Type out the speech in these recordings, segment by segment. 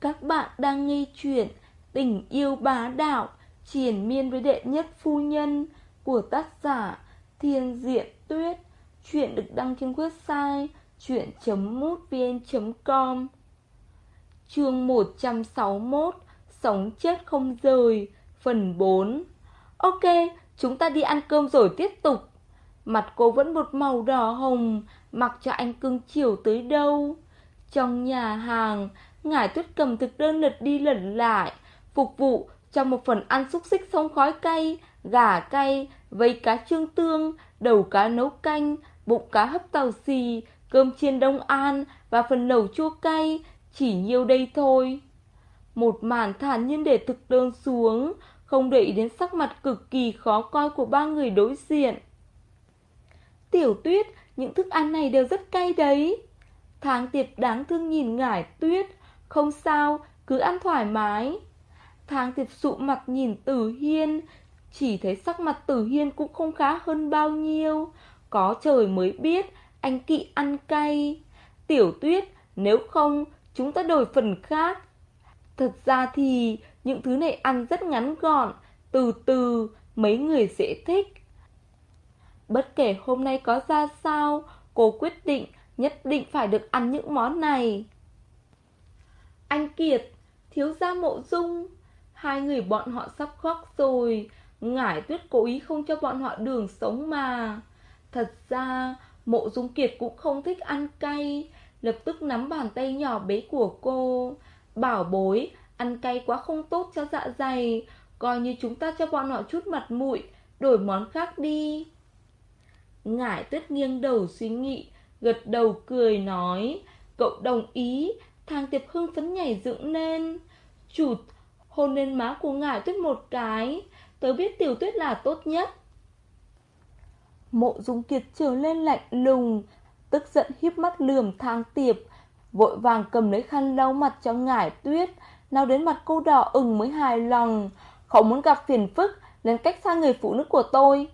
Các bạn đang nghe chuyện Tình yêu bá đạo Triển miên với đệ nhất phu nhân Của tác giả Thiên Diện Tuyết. Chuyện được đăng trên website chuyện.mútvn.com Chương 161 Sống chết không rời Phần 4 Ok, chúng ta đi ăn cơm rồi tiếp tục. Mặt cô vẫn một màu đỏ hồng Mặc cho anh cưng chiều tới đâu? Trong nhà hàng Ngải tuyết cầm thực đơn lật đi lật lại Phục vụ trong một phần ăn xúc xích sống khói cay Gà cay, vây cá trương tương Đầu cá nấu canh Bụng cá hấp tàu xì Cơm chiên đông an Và phần lẩu chua cay Chỉ nhiêu đây thôi Một màn thản nhiên để thực đơn xuống Không để ý đến sắc mặt cực kỳ khó coi của ba người đối diện Tiểu tuyết, những thức ăn này đều rất cay đấy. Tháng tiệp đáng thương nhìn ngải tuyết, không sao, cứ ăn thoải mái. Tháng tiệp sụ mặt nhìn tử hiên, chỉ thấy sắc mặt tử hiên cũng không khá hơn bao nhiêu. Có trời mới biết, anh kỵ ăn cay. Tiểu tuyết, nếu không, chúng ta đổi phần khác. Thật ra thì, những thứ này ăn rất ngắn gọn, từ từ, mấy người sẽ thích. Bất kể hôm nay có ra sao, cô quyết định nhất định phải được ăn những món này. Anh Kiệt, thiếu gia mộ dung, hai người bọn họ sắp khóc rồi, ngải tuyết cố ý không cho bọn họ đường sống mà. Thật ra, mộ dung Kiệt cũng không thích ăn cay, lập tức nắm bàn tay nhỏ bé của cô. Bảo bối, ăn cay quá không tốt cho dạ dày, coi như chúng ta cho bọn họ chút mặt mũi, đổi món khác đi. Ngải tuyết nghiêng đầu suy nghĩ, gật đầu cười nói, cậu đồng ý, thang tiệp hưng phấn nhảy dựng lên, chụt, hôn lên má của ngải tuyết một cái, tớ biết tiểu tuyết là tốt nhất. Mộ dung kiệt trở lên lạnh lùng, tức giận híp mắt lườm thang tiệp, vội vàng cầm lấy khăn lau mặt cho ngải tuyết, nào đến mặt cô đỏ ửng mới hài lòng, không muốn gặp phiền phức, lên cách xa người phụ nữ của tôi.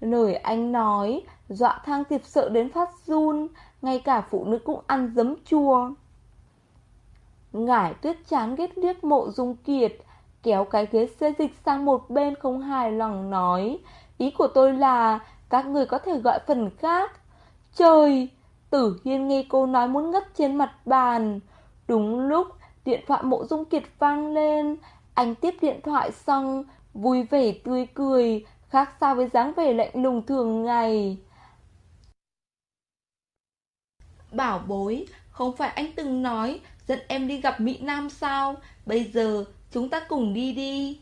Lời anh nói, dọa thang tiệp sợ đến phát run, ngay cả phụ nữ cũng ăn dấm chua. Ngải tuyết chán ghét liếc mộ dung kiệt, kéo cái ghế xê dịch sang một bên không hài lòng nói, ý của tôi là các người có thể gọi phần khác. Trời, tử hiên nghe cô nói muốn ngất trên mặt bàn. Đúng lúc, điện thoại mộ dung kiệt vang lên, anh tiếp điện thoại xong, vui vẻ tươi cười, khác xa với dáng vẻ lạnh lùng thường ngày. Bảo bối, không phải anh từng nói dẫn em đi gặp Mỹ Nam sao? Bây giờ chúng ta cùng đi đi.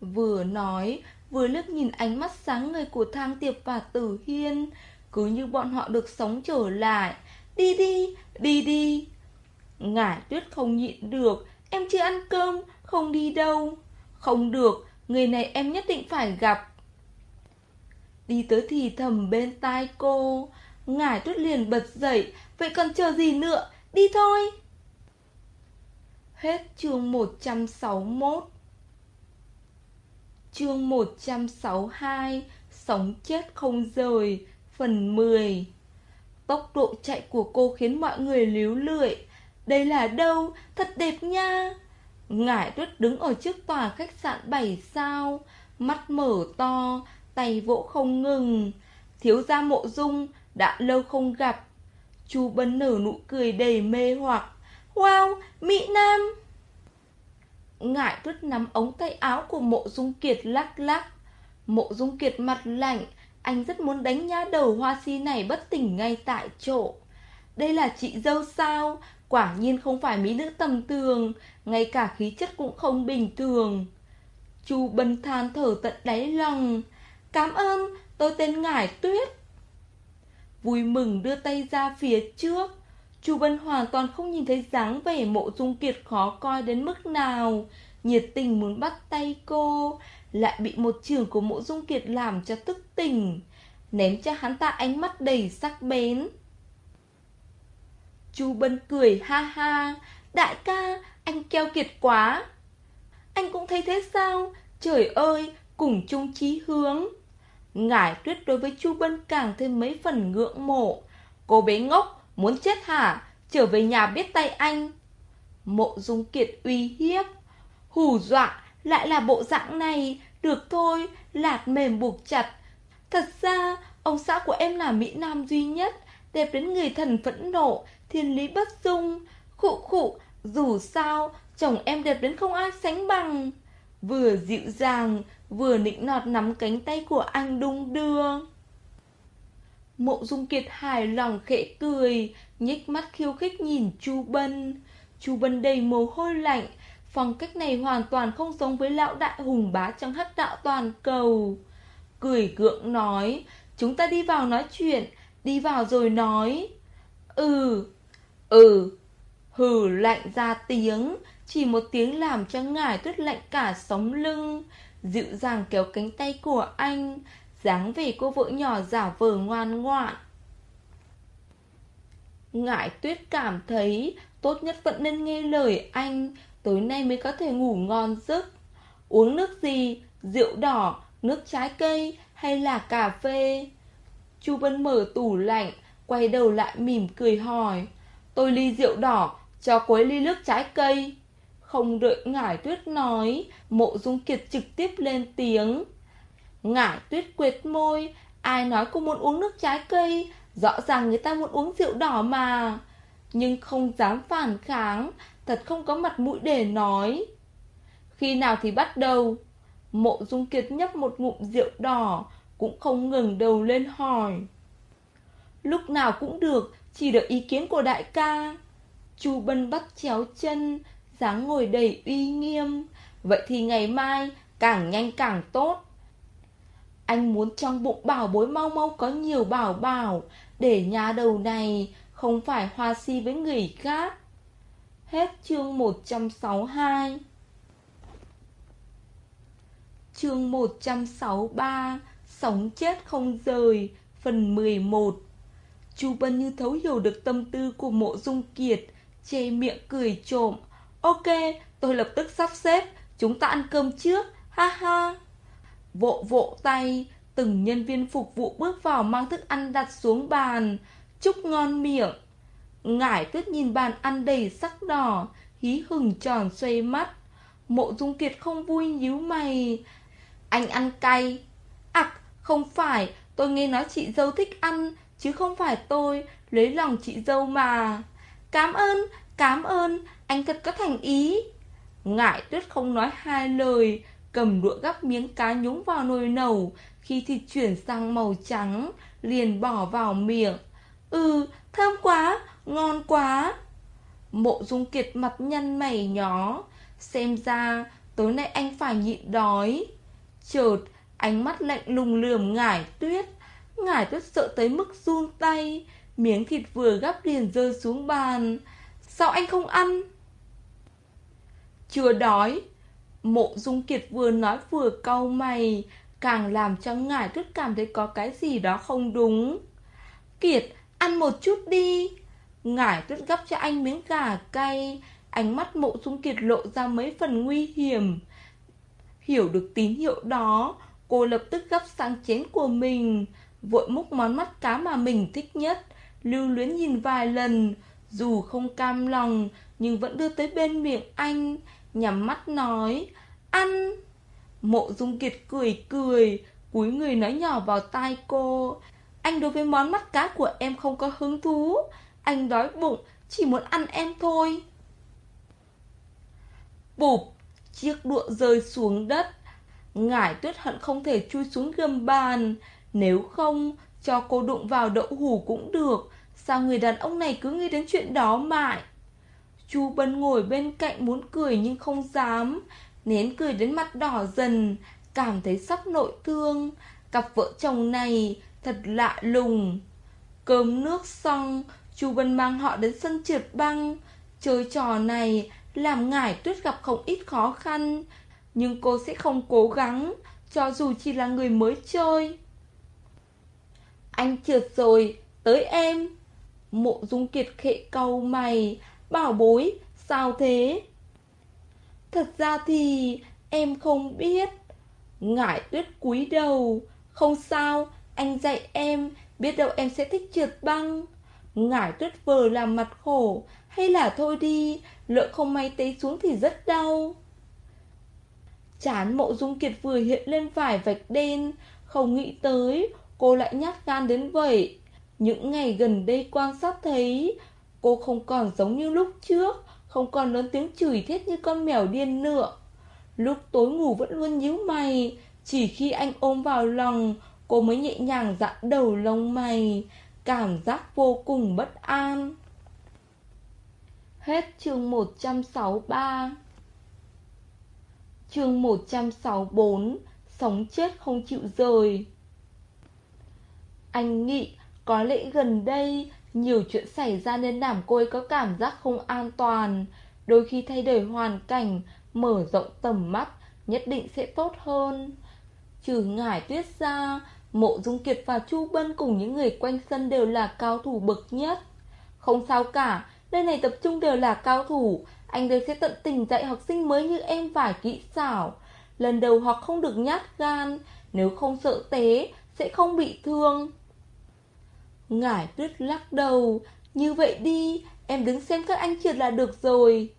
Vừa nói, vừa liếc nhìn ánh mắt sáng người của Thang Tiệp và Tử Hiên, cứ như bọn họ được sống trở lại. Đi đi, đi đi. Ngải tuyết không nhịn được, em chưa ăn cơm, không đi đâu. Không được, Người này em nhất định phải gặp Đi tới thì thầm bên tai cô Ngải tuyết liền bật dậy Vậy còn chờ gì nữa Đi thôi. Hết chương 161 Chương 162 Sống chết không rời Phần 10 Tốc độ chạy của cô khiến mọi người líu lưỡi Đây là đâu? Thật đẹp nha. Ngải tuyết đứng ở trước tòa khách sạn 7 sao, mắt mở to, tay vỗ không ngừng. Thiếu gia mộ dung, đã lâu không gặp chú Bân nở nụ cười đầy mê hoặc. Wow, Mỹ Nam! Ngải tuyết nắm ống tay áo của mộ dung kiệt lắc lắc. Mộ dung kiệt mặt lạnh, anh rất muốn đánh nhá đầu hoa si này bất tỉnh ngay tại chỗ. Đây là chị dâu sao? Quả nhiên không phải mỹ nữ tầm thường, ngay cả khí chất cũng không bình thường. Chu Bân than thở tận đáy lòng. Cảm ơn, tôi tên Ngải Tuyết. Vui mừng đưa tay ra phía trước. Chu Vân hoàn toàn không nhìn thấy dáng vẻ mộ dung kiệt khó coi đến mức nào. Nhiệt tình muốn bắt tay cô, lại bị một trường của mộ dung kiệt làm cho tức tỉnh. Ném cho hắn ta ánh mắt đầy sắc bén. Chu Bân cười ha ha, đại ca, anh keo kiệt quá. Anh cũng thấy thế sao? Trời ơi, cùng chung chí hướng. Ngải tuyết đối với Chu Bân càng thêm mấy phần ngưỡng mộ. Cô bé ngốc, muốn chết hả? Trở về nhà biết tay anh. Mộ dung kiệt uy hiếp Hù dọa lại là bộ dạng này Được thôi, lạt mềm buộc chặt Thật ra, ông xã của em là Mỹ Nam duy nhất Đẹp đến người thần phẫn nộ Thiên lý bất dung Khụ khụ, dù sao Chồng em đẹp đến không ai sánh bằng Vừa dịu dàng Vừa nịnh nọt nắm cánh tay của anh đung đưa. Mộ dung kiệt hài lòng khẽ cười, nhếch mắt khiêu khích nhìn Chu Bân. Chu Bân đầy mồ hôi lạnh, Phong cách này hoàn toàn không giống với lão đại hùng bá trong hắc đạo toàn cầu. Cười gượng nói, Chúng ta đi vào nói chuyện, Đi vào rồi nói. Ừ Ừ. Hừ lạnh ra tiếng, Chỉ một tiếng làm cho ngải tuyết lạnh cả sống lưng. Dịu dàng kéo cánh tay của anh dáng về cô vợ nhỏ giả vờ ngoan ngoãn Ngải tuyết cảm thấy Tốt nhất vẫn nên nghe lời anh Tối nay mới có thể ngủ ngon giấc Uống nước gì? Rượu đỏ, nước trái cây hay là cà phê? Chu Vân mở tủ lạnh Quay đầu lại mỉm cười hỏi Tôi ly rượu đỏ Cho cuối ly nước trái cây không đợi ngải tuyết nói, Mộ dung kiệt trực tiếp lên tiếng. Ngải tuyết quệt môi, Ai nói cô muốn uống nước trái cây, Rõ ràng người ta muốn uống rượu đỏ mà. Nhưng không dám phản kháng, Thật không có mặt mũi để nói. Khi nào thì bắt đầu? Mộ dung kiệt nhấp một ngụm rượu đỏ, Cũng không ngừng đầu lên hỏi. Lúc nào cũng được, Chỉ đợi ý kiến của đại ca. Chu Bân bắt chéo chân dáng ngồi đầy uy nghiêm. Vậy thì ngày mai Càng nhanh càng tốt. Anh muốn trong bụng bảo bối mau mau có nhiều bảo bảo. Để nhà đầu này Không phải hoa si với người khác. Hết chương 162 Chương 163 Sống chết không rời. Phần 11 Chu Bân như thấu hiểu được tâm tư của mộ dung kiệt, Che miệng cười trộm. Ok, tôi lập tức sắp xếp. Chúng ta ăn cơm trước. Ha ha. Vộ vộ tay Từng nhân viên phục vụ bước vào mang thức ăn đặt xuống bàn. Chúc ngon miệng. Ngải tuyết nhìn bàn ăn đầy sắc đỏ Hí hừng tròn xoay mắt. Mộ dung kiệt không vui nhíu mày. Anh ăn cay. Ặc, không phải Tôi nghe nói chị dâu thích ăn Chứ không phải tôi. Lấy lòng chị dâu mà. Cám ơn, cám ơn. Anh thật có thành ý. Ngải tuyết không nói hai lời Cầm đũa gắp miếng cá nhúng vào nồi nầu. Khi thịt chuyển sang màu trắng Liền bỏ vào miệng. Ừ, thơm quá, ngon quá. Mộ dung kiệt mặt nhăn mày nhó. Xem ra tối nay anh phải nhịn đói. Chợt ánh mắt lạnh lùng lườm ngải tuyết. Ngải tuyết sợ tới mức run tay Miếng thịt vừa gắp liền rơi xuống bàn. Sao anh không ăn? Chưa đói. Mộ dung kiệt vừa nói vừa cau mày Càng làm cho ngải tuyết cảm thấy có cái gì đó không đúng. Kiệt, ăn một chút đi. Ngải tuyết gấp cho anh miếng gà cay Ánh mắt mộ dung kiệt lộ ra mấy phần nguy hiểm. Hiểu được tín hiệu đó Cô lập tức gấp sang chén của mình Vội múc món mắt cá mà mình thích nhất Lưu luyến nhìn vài lần Dù không cam lòng Nhưng vẫn đưa tới bên miệng anh Nhắm mắt nói, Ăn. Mộ dung kiệt cười cười, Cúi người nói nhỏ vào tai cô. Anh đối với món mắt cá của em không có hứng thú. Anh đói bụng, Chỉ muốn ăn em thôi. Bụp, Chiếc đũa rơi xuống đất. Ngải tuyết hận không thể chui xuống gầm bàn. Nếu không, Cho cô đụng vào đậu hủ cũng được. Sao người đàn ông này cứ nghĩ đến chuyện đó mãi? Chu Bân ngồi bên cạnh muốn cười nhưng không dám. Nén cười đến mặt đỏ dần, Cảm thấy sắp nội thương. Cặp vợ chồng này thật lạ lùng. Cơm nước xong, Chu Bân mang họ đến sân trượt băng. Chơi trò này Làm ngải tuyết gặp không ít khó khăn, Nhưng cô sẽ không cố gắng, Cho dù chỉ là người mới chơi. Anh trượt rồi, Tới em. Mộ dung kiệt khệ câu mày Bảo bối, Sao thế? Thật ra thì em không biết. Ngải tuyết cúi đầu. Không sao, Anh dạy em Biết đâu em sẽ thích trượt băng. Ngải tuyết vờ làm mặt khổ. Hay là thôi đi, Lỡ không may té xuống thì rất đau. Chán mộ dung kiệt vừa hiện lên vải vạch đen. Không nghĩ tới, Cô lại nhát gan đến vậy. Những ngày gần đây quan sát thấy Cô không còn giống như lúc trước, Không còn lớn tiếng chửi thét như con mèo điên nữa. Lúc tối ngủ vẫn luôn nhíu mày, Chỉ khi anh ôm vào lòng, Cô mới nhẹ nhàng dặn đầu lông mày. Cảm giác vô cùng bất an. Hết chương 163 Chương 164 Sống chết không chịu rời. Anh nghĩ có lẽ gần đây nhiều chuyện xảy ra nên làm cô ấy có cảm giác không an toàn. Đôi khi thay đổi hoàn cảnh, Mở rộng tầm mắt, Nhất định sẽ tốt hơn. Trừ ngải tuyết ra, Mộ Dung Kiệt và Chu Bân cùng những người quanh sân đều là cao thủ bậc nhất. Không sao cả, Nơi này tập trung đều là cao thủ. Anh đều sẽ tận tình dạy học sinh mới như em vài kỹ xảo. Lần đầu học không được nhát gan, Nếu không sợ té, Sẽ không bị thương. Ngải tuyết lắc đầu. Như vậy đi, Em đứng xem các anh trượt là được rồi.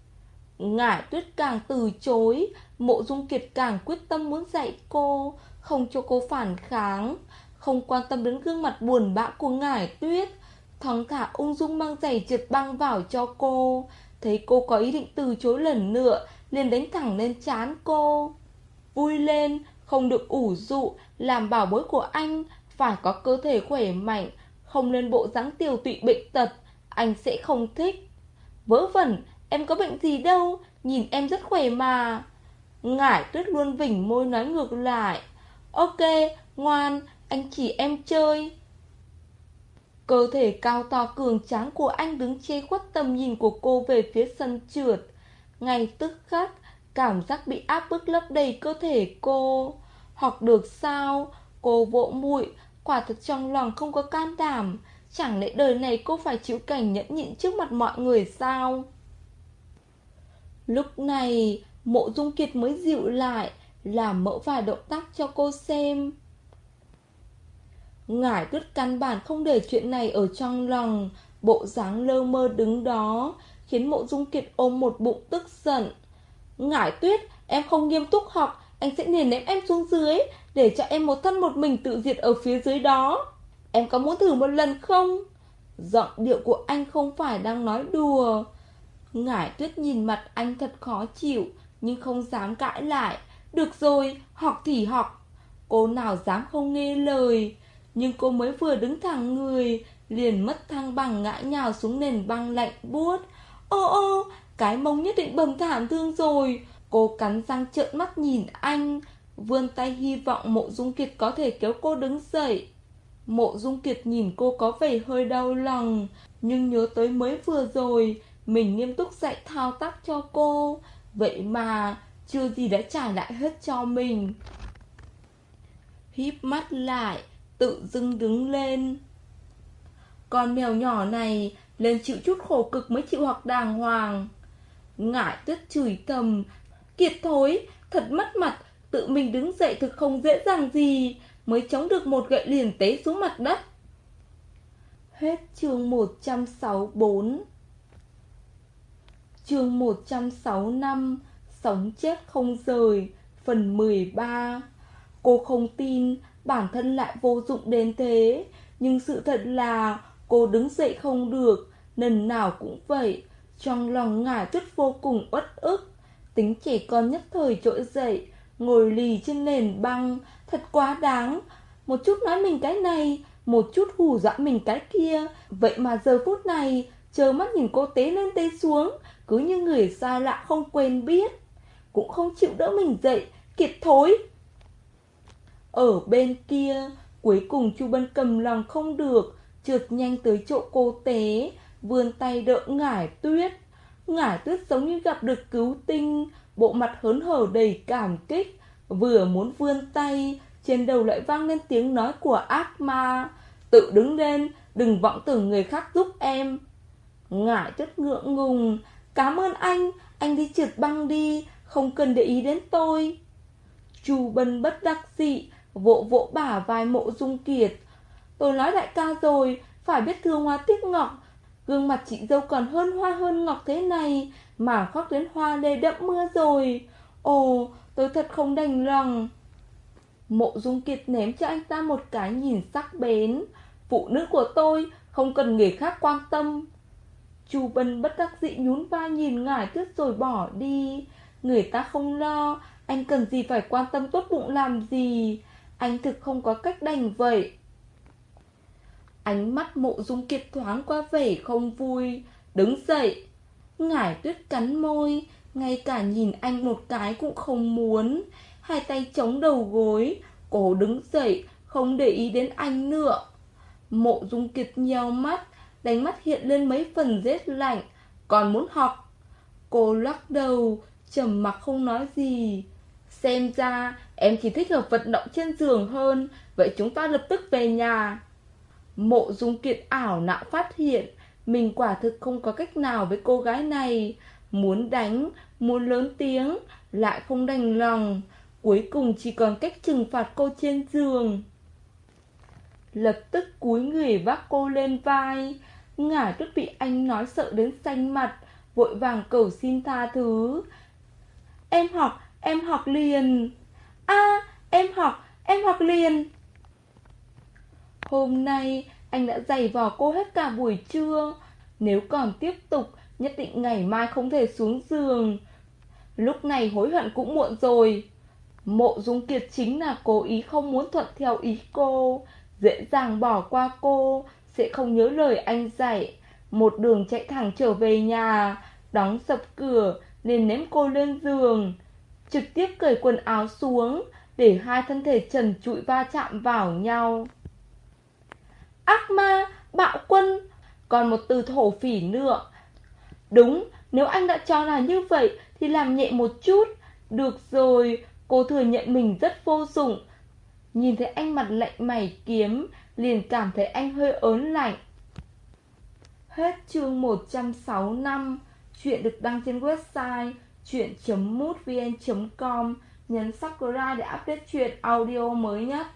Ngải tuyết càng từ chối, Mộ dung kiệt càng quyết tâm muốn dạy cô, Không cho cô phản kháng, Không quan tâm đến gương mặt buồn bã của ngải tuyết. Thắng thả ung dung mang giày trượt băng vào cho cô. Thấy cô có ý định từ chối lần nữa, liền đánh thẳng lên chán cô. Vui lên, Không được ủ dụ, Làm bảo bối của anh, Phải có cơ thể khỏe mạnh không lên bộ dáng tiểu tụy bệnh tật Anh sẽ không thích. Vớ vẩn Em có bệnh gì đâu Nhìn em rất khỏe mà. Ngải tuyết luôn vỉnh môi nói ngược lại. Ok, ngoan Anh chỉ em chơi. Cơ thể cao to cường tráng của anh đứng che khuất tầm nhìn của cô về phía sân trượt. Ngay tức khắc, cảm giác bị áp bức lấp đầy cơ thể cô. Hoặc được sao, cô vỗ mũi, quả thật trong lòng không có can đảm. Chẳng lẽ đời này cô phải chịu cảnh nhẫn nhịn trước mặt mọi người sao? Lúc này, mộ dung kiệt mới dịu lại, làm mẫu vài động tác cho cô xem. Ngải tuyết căn bản không để chuyện này ở trong lòng Bộ dáng lơ mơ đứng đó Khiến mộ dung kiệt ôm một bụng tức giận Ngải tuyết Em không nghiêm túc học anh sẽ liền ném em xuống dưới Để cho em một thân một mình tự diệt ở phía dưới đó. Em có muốn thử một lần không? Giọng điệu của anh không phải đang nói đùa. Ngải tuyết nhìn mặt anh thật khó chịu Nhưng không dám cãi lại. Được rồi, học thì học. Cô nào dám không nghe lời. Nhưng cô mới vừa đứng thẳng người Liền mất thăng bằng ngã nhào xuống nền băng lạnh buốt. Ô ô Cái mông nhất định bầm thảm thương rồi. Cô cắn răng trợn mắt nhìn anh Vươn tay hy vọng mộ dung kiệt có thể kéo cô đứng dậy Mộ dung kiệt nhìn cô có vẻ hơi đau lòng Nhưng nhớ tới mới vừa rồi Mình nghiêm túc dạy thao tác cho cô Vậy mà Chưa gì đã trả lại hết cho mình Híp mắt lại tự dưng đứng lên. Con mèo nhỏ này lên chịu chút khổ cực mới chịu học đàng hoàng. Ngải tuyết chửi thầm, kiệt thối, thật mất mặt, tự mình đứng dậy thực không dễ dàng gì, mới chống được một gậy liền té xuống mặt đất. Hết chương 164 Chương 165 Sống chết không rời Phần 13 Cô không tin bản thân lại vô dụng đến thế. Nhưng sự thật là cô đứng dậy không được, lần nào cũng vậy. Trong lòng ngả chút vô cùng uất ức. Tính trẻ con nhất thời trỗi dậy, ngồi lì trên nền băng, thật quá đáng. Một chút nói mình cái này, một chút hù dọa mình cái kia. Vậy mà giờ phút này, chờ mắt nhìn cô tế lên tế xuống, cứ như người xa lạ không quên biết. Cũng không chịu đỡ mình dậy, kiệt thối, ở bên kia, cuối cùng Chu Bân cầm lòng không được, trượt nhanh tới chỗ cô té, vươn tay đỡ ngải tuyết. Ngải tuyết giống như gặp được cứu tinh, bộ mặt hớn hở đầy cảm kích, vừa muốn vươn tay, trên đầu lại vang lên tiếng nói của ác ma. Tự đứng lên, đừng vọng tưởng người khác giúp em. Ngải tuyết ngượng ngùng, cảm ơn anh, anh đi trượt băng đi, không cần để ý đến tôi. Chu Bân bất đắc dị, vỗ vỗ bả vai mộ dung kiệt. Tôi nói đại ca rồi, phải biết thương hoa tiếc ngọc. Gương mặt chị dâu còn hơn hoa hơn ngọc thế này, Mà khóc đến hoa lê đẫm mưa rồi. Ồ, tôi thật không đành lòng. Mộ Dung Kiệt ném cho anh ta một cái nhìn sắc bén. Phụ nữ của tôi không cần người khác quan tâm. Chu Bân bất đắc dĩ nhún vai nhìn ngải tuyết rồi bỏ đi. Người ta không lo, Anh cần gì phải quan tâm tốt bụng làm gì? Anh thực không có cách đành vậy. Ánh mắt mộ dung kiệt thoáng qua vẻ không vui, Đứng dậy, Ngải tuyết cắn môi, Ngay cả nhìn anh một cái cũng không muốn. Hai tay chống đầu gối Cổ đứng dậy, Không để ý đến anh nữa. Mộ dung kiệt nheo mắt, Đánh mắt hiện lên mấy phần rét lạnh, Còn muốn học. Cô lắc đầu, trầm mặc không nói gì. Xem ra em chỉ thích hợp vận động trên giường hơn, Vậy chúng ta lập tức về nhà. Mộ dung kiệt ảo não phát hiện Mình quả thực không có cách nào với cô gái này. Muốn đánh, muốn lớn tiếng Lại không đành lòng. Cuối cùng chỉ còn cách trừng phạt cô trên giường. Lập tức cúi người vác cô lên vai. Ngả tuyết bị anh nói sợ đến xanh mặt Vội vàng cầu xin tha thứ. Em học, em học liền. A em học, em học liền. Hôm nay, anh đã giày vò cô hết cả buổi trưa. Nếu còn tiếp tục, Nhất định ngày mai không thể xuống giường. Lúc này hối hận cũng muộn rồi. Mộ Dung Kiệt chính là cố ý không muốn thuận theo ý cô. Dễ dàng bỏ qua cô, Sẽ không nhớ lời anh dạy. Một đường chạy thẳng trở về nhà, Đóng sập cửa liền ném cô lên giường. Trực tiếp cởi quần áo xuống, Để hai thân thể trần trụi va chạm vào nhau. Ác ma, bạo quân. Còn một từ thổ phỉ nữa. Đúng, nếu anh đã cho là như vậy Thì làm nhẹ một chút. Được rồi, cô thừa nhận mình rất vô dụng. Nhìn thấy anh mặt lạnh mày kiếm Liền cảm thấy anh hơi ớn lạnh. Hết chương 165 Chuyện được đăng trên website chuyện.mútvn.com Nhấn subscribe để update chuyện audio mới nhất.